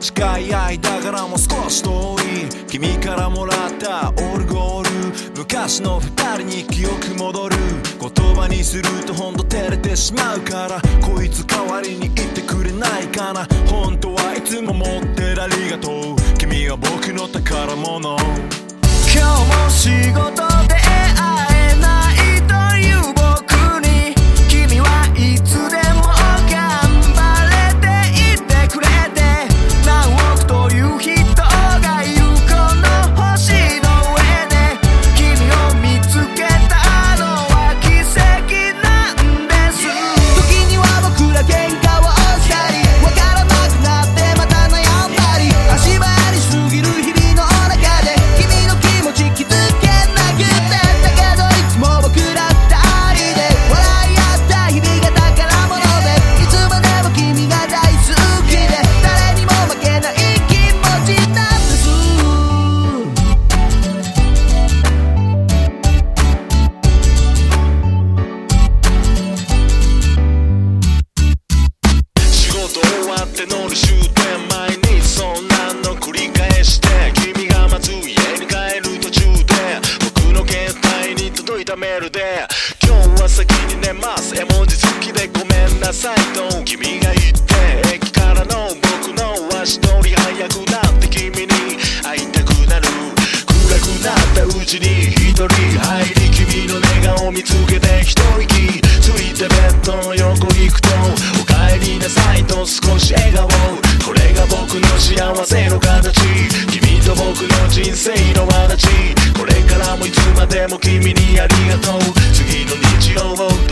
近い間からも少し遠い。君からもらったオルゴール。昔の二人に記憶戻る。言葉にするとほんと照れてしまうから。こいつ代わりに言ってくれないかな。本当はいつも持ってるありがとう君は僕の宝物。今日も仕事で会ルで今日は先に寝ます。絵文字好きでごめんなさい。と君が言って駅からの僕の足取り早くなって君に会いたくなる。暗くなったうちに一人入り君の寝顔見つけて一息ついてベッドの横行くとお帰りなさいと少し笑顔。これが僕の幸せの形。と僕の人生の話。これからもいつまでも君にありがとう。次の日曜を